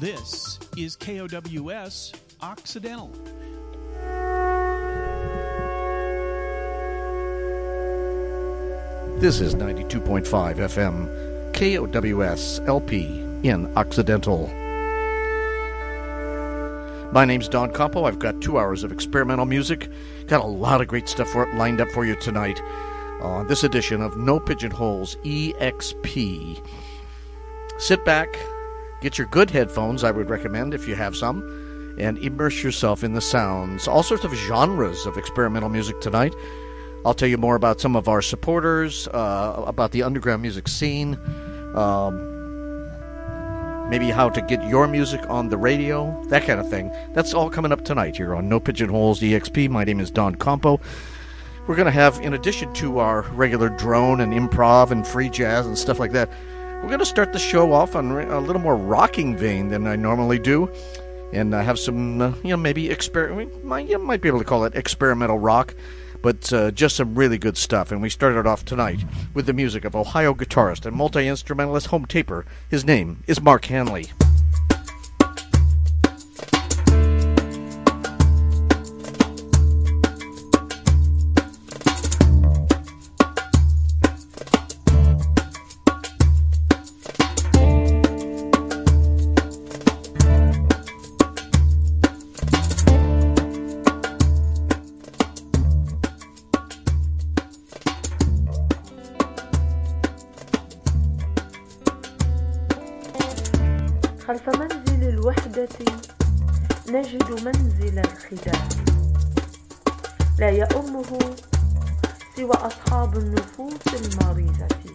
This is KOWS Occidental. This is 92.5 FM, KOWS LP in Occidental. My name's Don Campo. I've got two hours of experimental music. Got a lot of great stuff for, lined up for you tonight on this edition of No Pigeonholes EXP. Sit back, get your good headphones, I would recommend if you have some, and immerse yourself in the sounds. All sorts of genres of experimental music tonight. I'll tell you more about some of our supporters, uh, about the underground music scene, um, maybe how to get your music on the radio, that kind of thing. That's all coming up tonight here on No Pigeonholes EXP. My name is Don Campo. We're going to have, in addition to our regular drone and improv and free jazz and stuff like that, we're going to start the show off on a little more rocking vein than I normally do. And I have some, uh, you know, maybe exper- you might be able to call it experimental rock but uh, just some really good stuff. And we started off tonight with the music of Ohio guitarist and multi instrumentalist home taper. His name is Mark Hanley. منزل الخداع. لا يؤمه سوى أصحاب النفوس المريضة.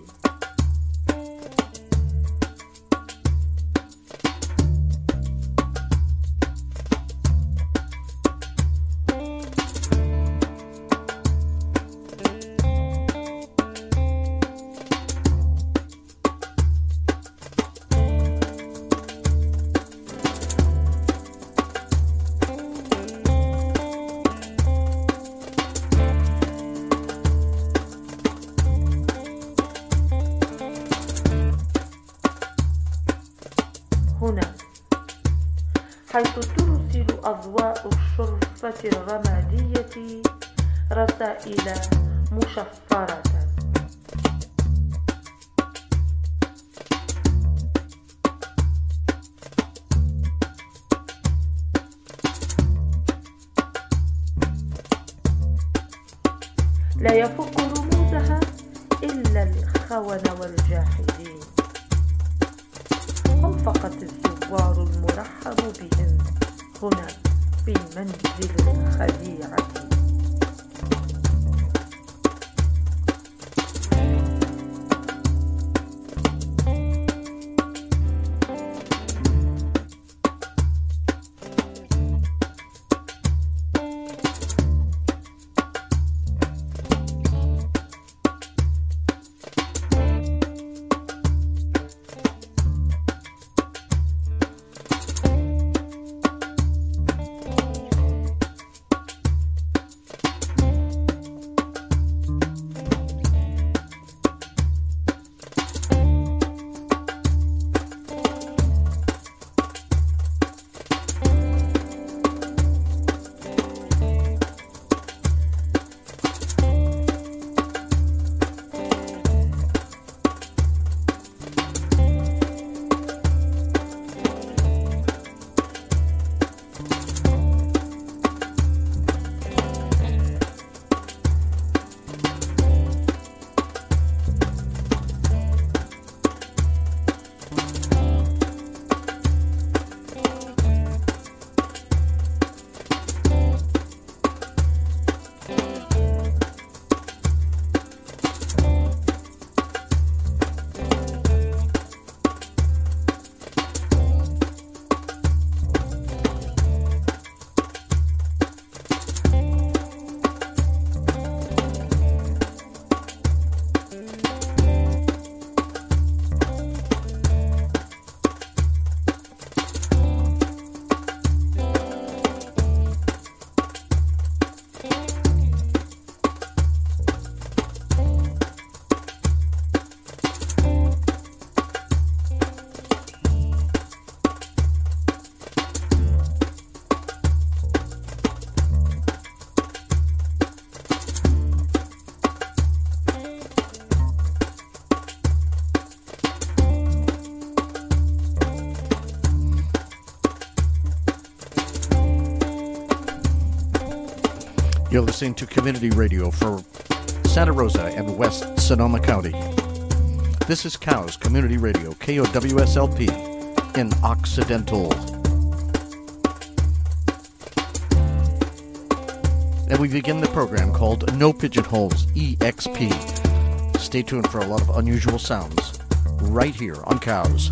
الرمادية رسائل مشفرة. Listening to Community Radio for Santa Rosa and West Sonoma County. This is Cows Community Radio, KOWSLP, in Occidental. And we begin the program called No Pigeonholes EXP. Stay tuned for a lot of unusual sounds right here on Cows.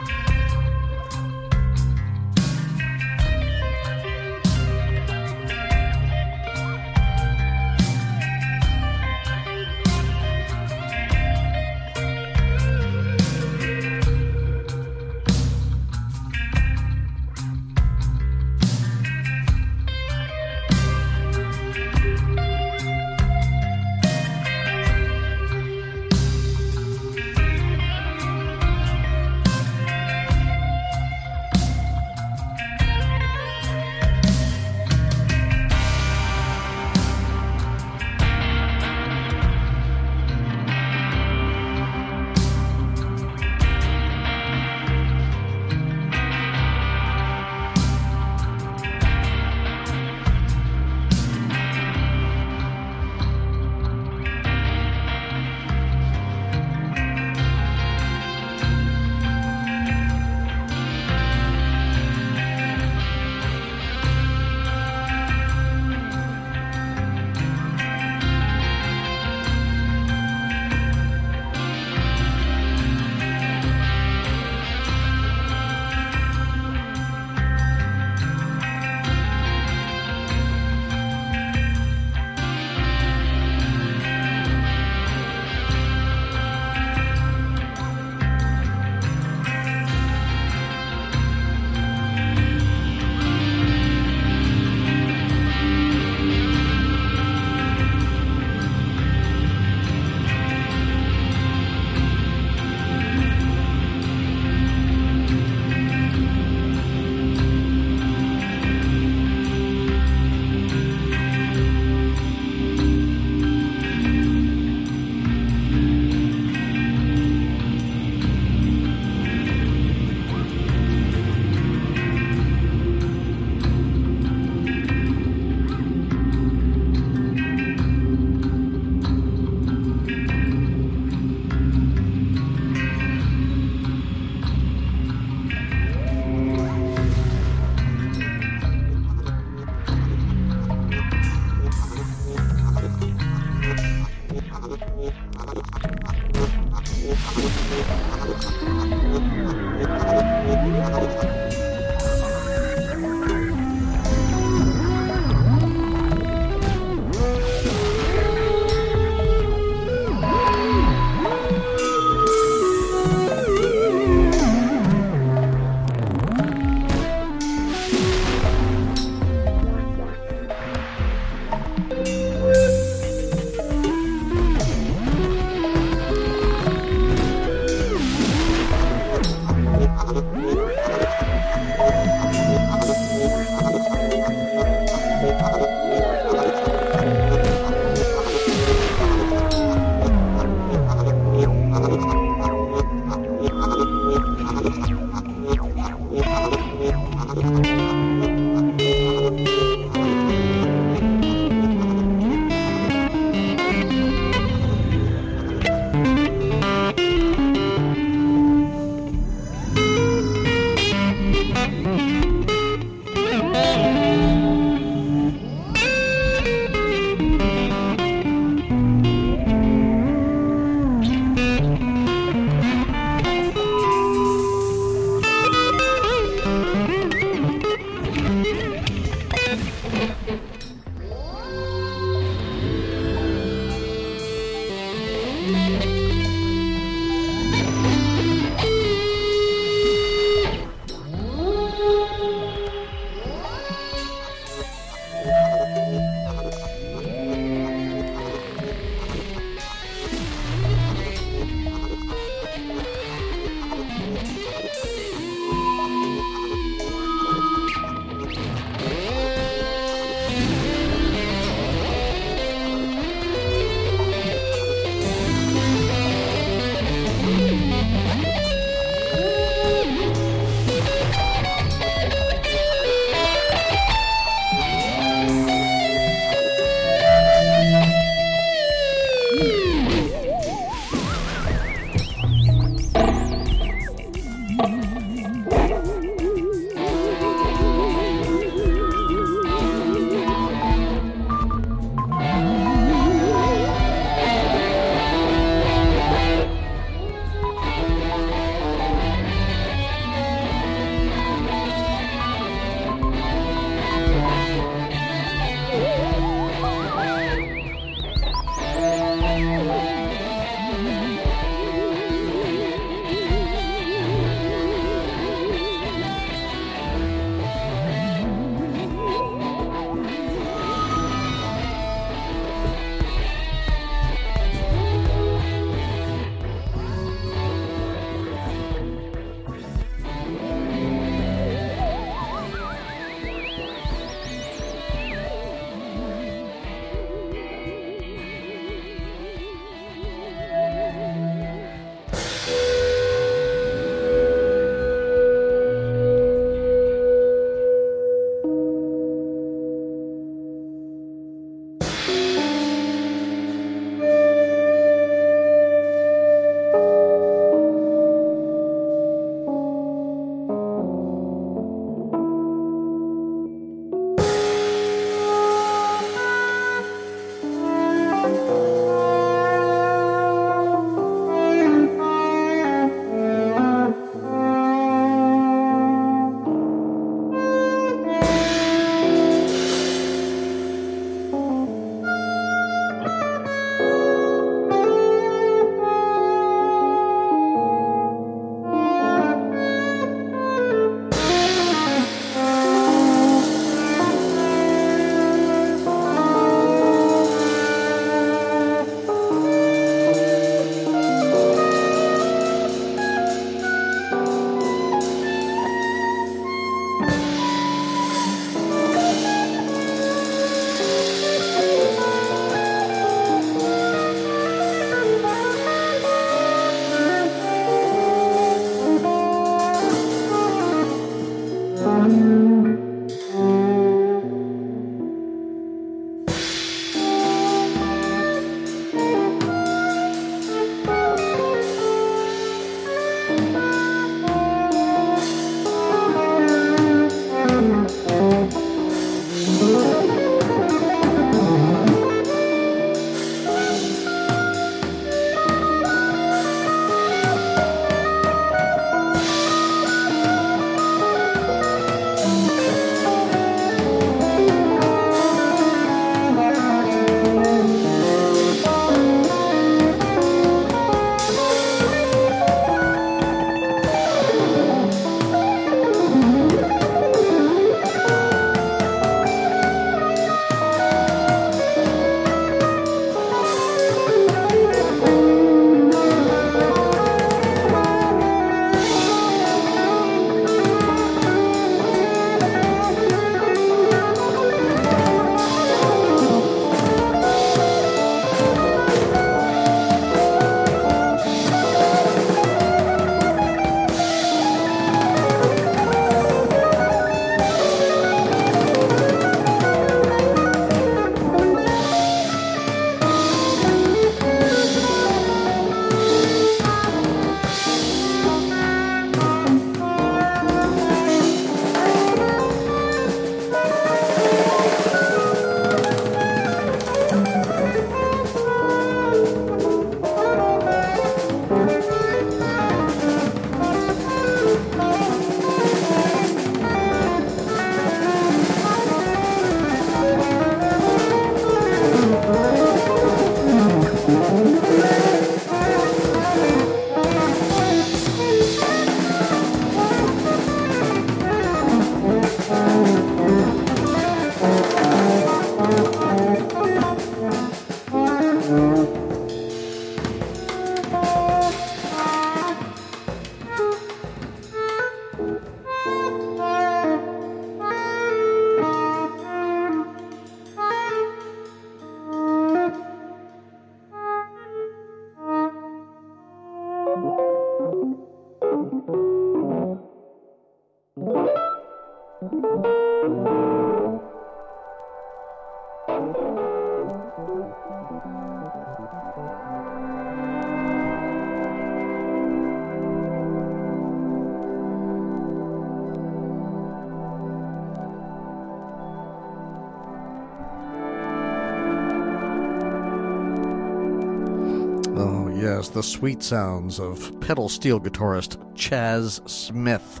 The sweet sounds of pedal steel guitarist Chas Smith.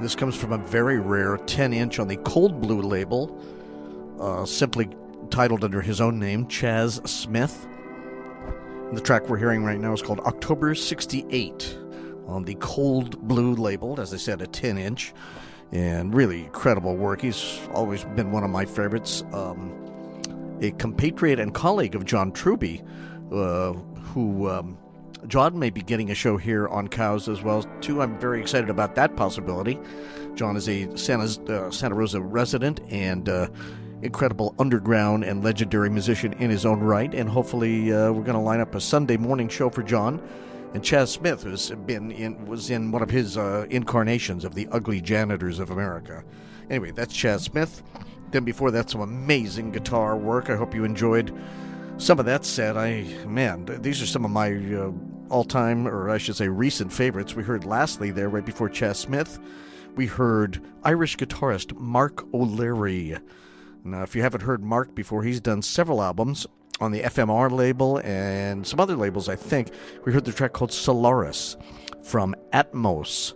This comes from a very rare 10 inch on the Cold Blue label, uh, simply titled under his own name, Chas Smith. The track we're hearing right now is called October 68 on the Cold Blue label, as I said, a 10 inch. And really incredible work. He's always been one of my favorites. Um, a compatriot and colleague of John Trubee, uh, who um, John may be getting a show here on Cows as well too. I'm very excited about that possibility. John is a Santa, uh, Santa Rosa resident and uh, incredible underground and legendary musician in his own right. And hopefully, uh, we're going to line up a Sunday morning show for John. And Chas Smith has been in was in one of his uh, incarnations of the Ugly Janitors of America. Anyway, that's Chas Smith. Then before that, some amazing guitar work. I hope you enjoyed some of that set. I man, these are some of my uh, all-time, or I should say, recent favorites. We heard lastly there right before Chas Smith. We heard Irish guitarist Mark O'Leary. Now, if you haven't heard Mark before, he's done several albums on the FMR label and some other labels, I think. We heard the track called Solaris from Atmos,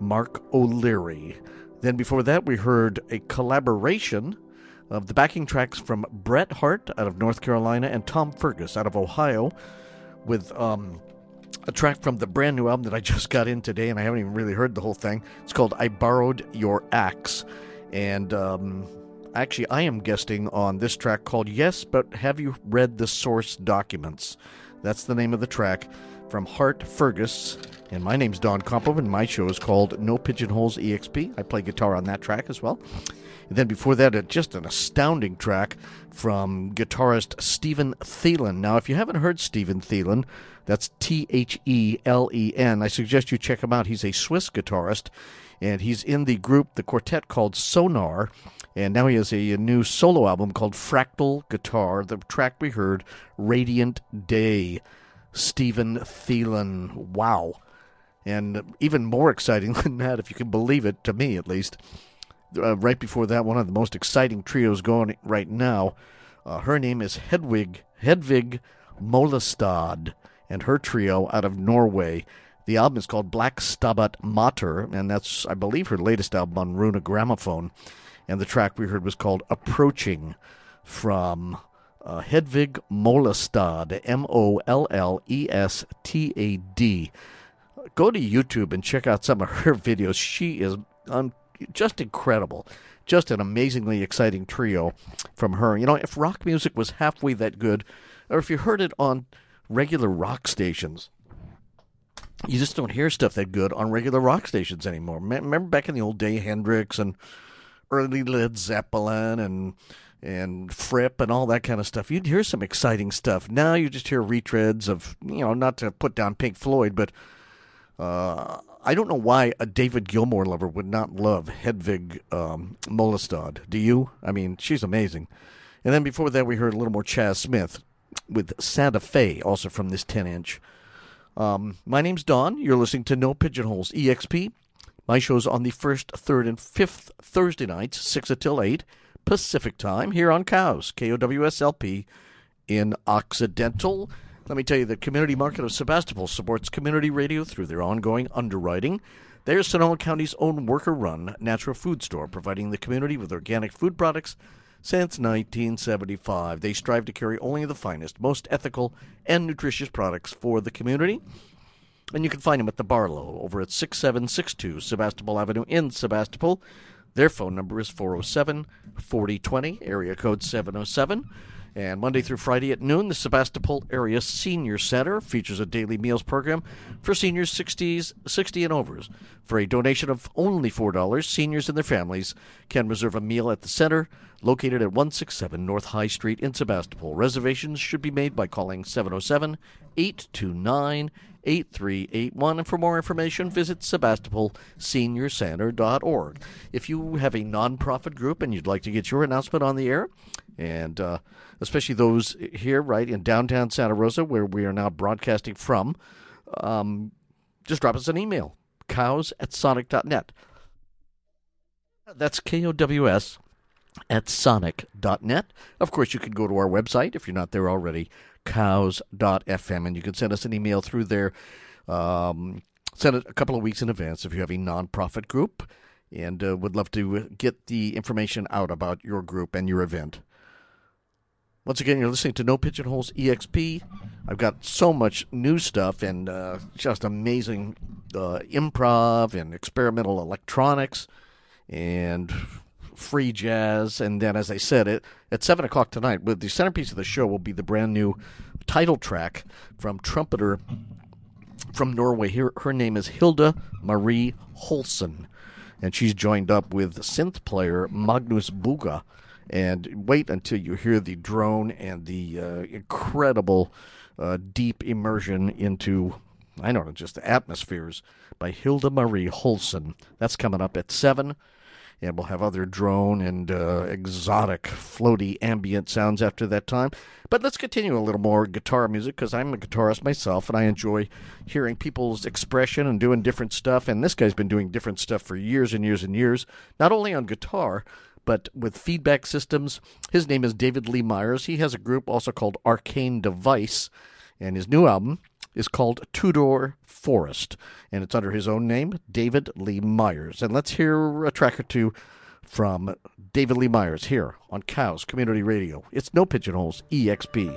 Mark O'Leary. Then before that, we heard a collaboration of the backing tracks from Bret Hart out of North Carolina and Tom Furgas out of Ohio with um, a track from the brand new album that I just got in today, and I haven't even really heard the whole thing. It's called I Borrowed Your Axe. And um, actually, I am guesting on this track called Yes, but Have You Read the Source Documents? That's the name of the track from Hart Furgas. And my name's Don and my show is called No Pigeonholes EXP. I play guitar on that track as well. And then before that, uh, just an astounding track from guitarist Stephan Thelen. Now, if you haven't heard Stephan Thelen, that's T H E L E N. I suggest you check him out. He's a Swiss guitarist, and he's in the group, the quartet called Sonar. And now he has a, a new solo album called Fractal Guitar. The track we heard, Radiant Day. Stephan Thelen. Wow. And even more exciting than that, if you can believe it, to me at least, uh, right before that, one of the most exciting trios going right now. Uh, her name is Hedwig Hedvig Mollestad, and her trio out of Norway. The album is called Black Stabat Mater, and that's, I believe, her latest album on Rune Grammofon. And the track we heard was called Approaching from uh, Hedvig Mollestad, M O L L E S T A D. Go to YouTube and check out some of her videos. She is just incredible. Just an amazingly exciting trio from her. You know, if rock music was halfway that good, or if you heard it on regular rock stations, you just don't hear stuff that good on regular rock stations anymore. Remember back in the old day, Hendrix and early Led Zeppelin and and Fripp and all that kind of stuff. You'd hear some exciting stuff. Now you just hear retreads of, you know, not to put down Pink Floyd, but uh, I don't know why a David Gilmour lover would not love Hedvig um, Mollestad. Do you? I mean, she's amazing. And then before that, we heard a little more Chas Smith with Santa Fe, also from this 10 inch. Um, my name's Don. You're listening to No Pigeonholes EXP. My show's on the first, third, and fifth Thursday nights, 6 until 8 Pacific time, here on Cows, KOWSLP in Occidental. Let me tell you, the Community Market of Sebastopol supports community radio through their ongoing underwriting. They're Sonoma County's own worker run natural food store, providing the community with organic food products since 1975. They strive to carry only the finest, most ethical, and nutritious products for the community. And you can find them at the Barlow over at 6762 Sebastopol Avenue in Sebastopol. Their phone number is 407 4020, area code 707. And Monday through Friday at noon, the Sebastopol Area Senior Center features a daily meals program for seniors 60s, 60 and overs. For a donation of only $4, seniors and their families can reserve a meal at the center located at 167 North High Street in Sebastopol. Reservations should be made by calling 707 829 8381. And for more information, visit sebastopolseniorcenter.org. If you have a nonprofit group and you'd like to get your announcement on the air, and uh, especially those here, right in downtown Santa Rosa, where we are now broadcasting from. Um, just drop us an email, cows at sonic.net. That's K O W S at sonic.net. Of course, you can go to our website if you're not there already, cows.fm, and you can send us an email through there. Um, send it a couple of weeks in advance if you have a nonprofit group and uh, would love to get the information out about your group and your event. Once again, you're listening to No Pigeonholes EXP. I've got so much new stuff and uh, just amazing uh, improv and experimental electronics and free jazz. And then, as I said, it at seven o'clock tonight, with the centerpiece of the show will be the brand new title track from trumpeter from Norway. Her, her name is Hilde Marie Holsen, and she's joined up with synth player Magnus Buga. And wait until you hear the drone and the uh, incredible uh, deep immersion into, I don't know, just the atmospheres by Hilde Marie Holsen. That's coming up at 7 and we'll have other drone and uh, exotic, floaty ambient sounds after that time. But let's continue a little more guitar music because I'm a guitarist myself and I enjoy hearing people's expression and doing different stuff. And this guy's been doing different stuff for years and years and years, not only on guitar. But with feedback systems, his name is David Lee Myers. He has a group also called Arcane Device, and his new album is called Tudor Forest, and it's under his own name, David Lee Myers. And let's hear a track or two from David Lee Myers here on Cows Community Radio. It's No Pigeonholes EXP.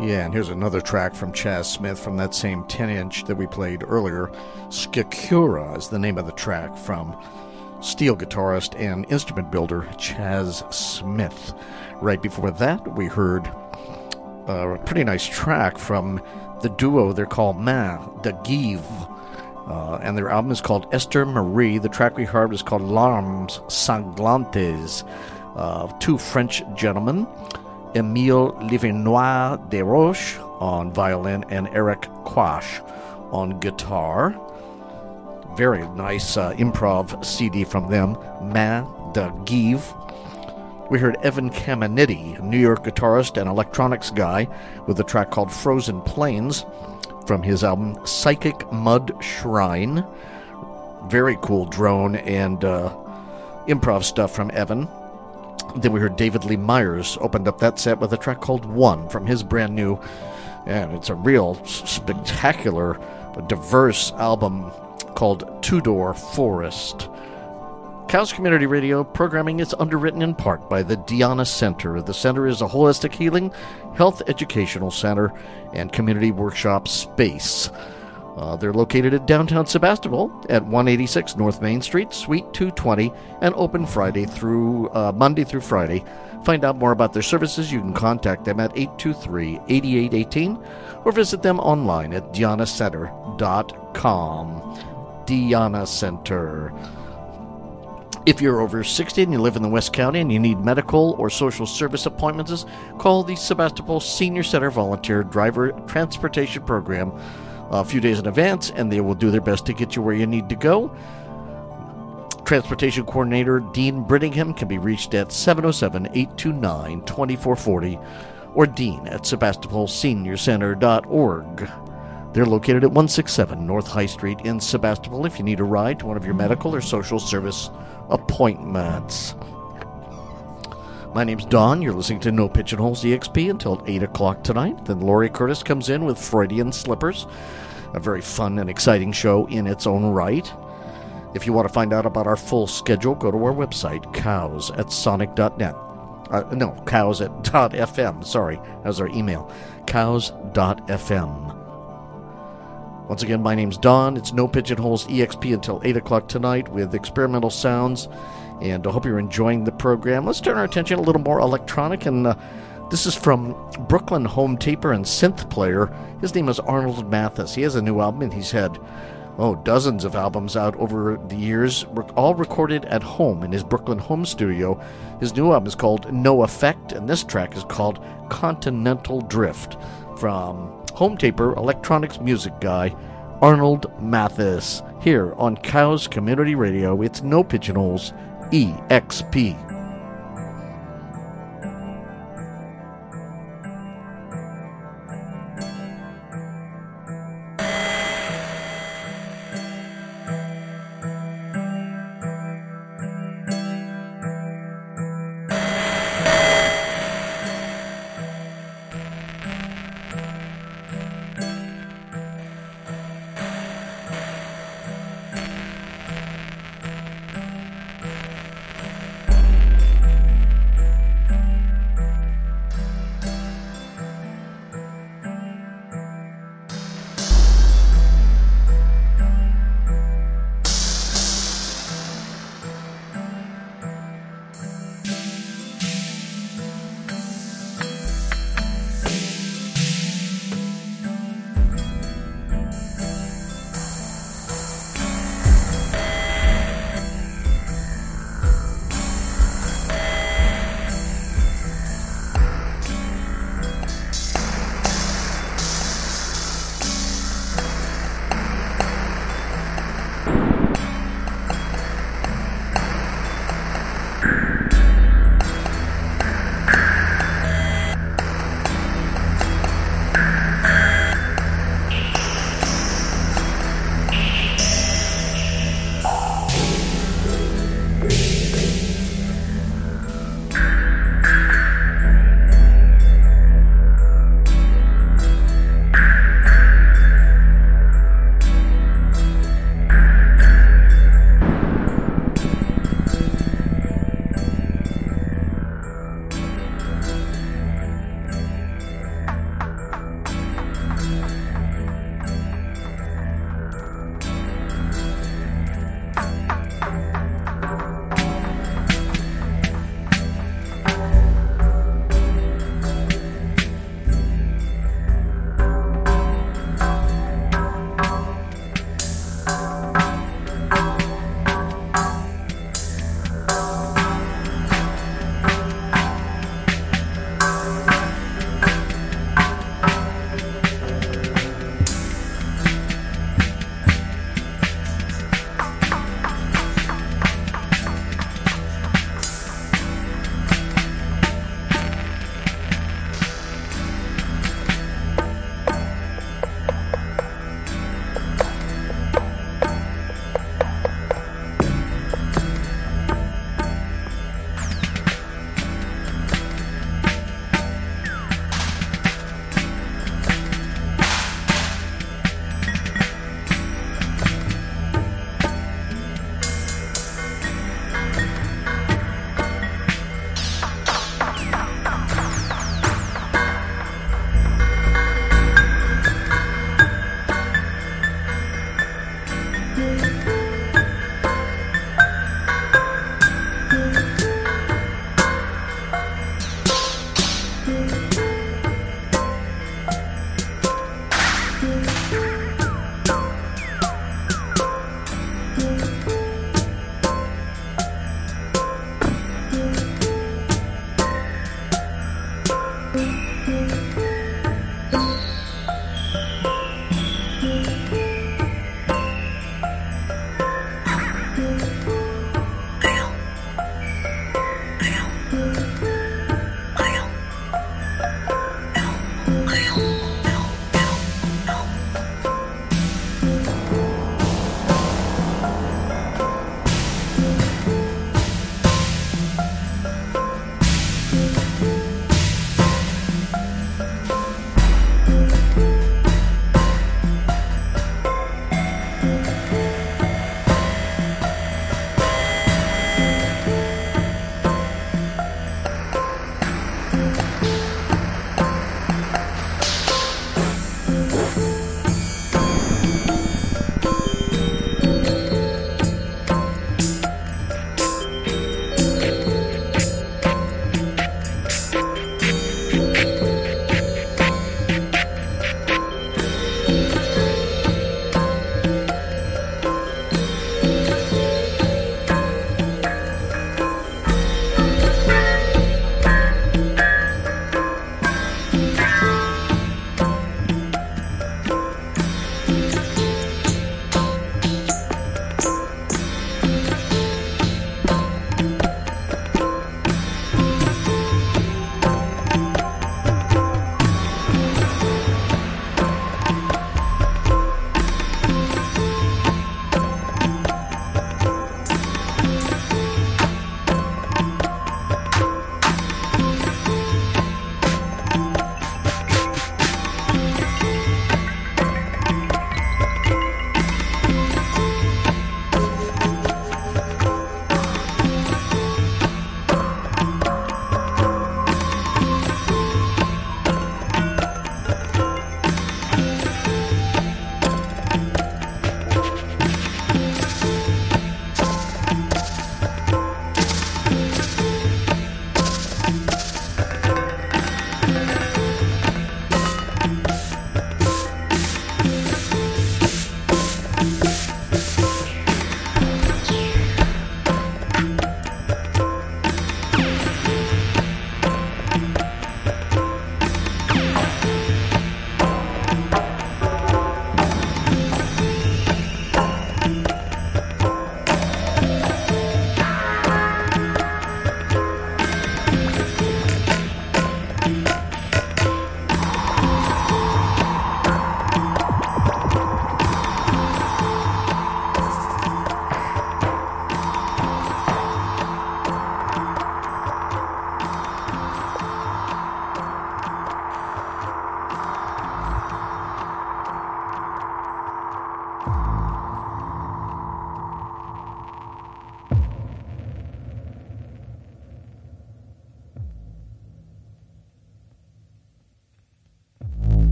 Yeah, and here's another track from Chas Smith from that same 10 inch that we played earlier. Skakura is the name of the track from steel guitarist and instrument builder Chas Smith. Right before that, we heard a pretty nice track from the duo they're called Main de Give. Uh, and their album is called Esther Marie. The track we heard is called Larmes Sanglantes. Uh, two French gentlemen Emile Livinois Desroches on violin and Eric Quash on guitar. Very nice uh, improv CD from them, Main de Give. We heard Evan Caminiti, a New York guitarist and electronics guy, with a track called Frozen Plains from his album Psychic Mud Shrine. Very cool drone and uh, improv stuff from Evan. Then we heard David Lee Myers opened up that set with a track called One from his brand new, and it's a real spectacular, diverse album called Two Door Forest. Cows Community Radio programming is underwritten in part by the Dhyana Center. The center is a holistic healing, health educational center, and community workshop space. Uh, they're located at downtown Sebastopol at 186 North Main Street, Suite 220, and open Friday through uh, Monday through Friday. Find out more about their services. You can contact them at 823 8818 or visit them online at dhyanacenter.com. Dhyana Center. If you're over 60 and you live in the West County and you need medical or social service appointments, call the Sebastopol Senior Center Volunteer Driver Transportation Program a few days in advance, and they will do their best to get you where you need to go. Transportation Coordinator Dean Brittingham can be reached at 707 829 2440 or Dean at SebastopolSeniorCenter.org. They're located at 167 North High Street in Sebastopol if you need a ride to one of your medical or social service appointments. My name's Don. You're listening to No Pigeonholes EXP until 8 o'clock tonight. Then Laurie Curtis comes in with Freudian Slippers, a very fun and exciting show in its own right. If you want to find out about our full schedule, go to our website, cows at sonic.net. Uh, no, cows at dot .fm, sorry, as our email, cows.fm. Once again, my name's Don. It's No Pigeonholes EXP until 8 o'clock tonight with experimental sounds, and I hope you're enjoying the program. Let's turn our attention a little more electronic, and uh, this is from Brooklyn home taper and synth player. His name is Arnold Mathis. He has a new album, and he's had oh, dozens of albums out over the years, all recorded at home in his Brooklyn home studio. His new album is called No Effect, and this track is called Continental Drift from home taper electronics music guy Arnold Mathis here on Cows Community Radio. It's No Pigeonholes EXP.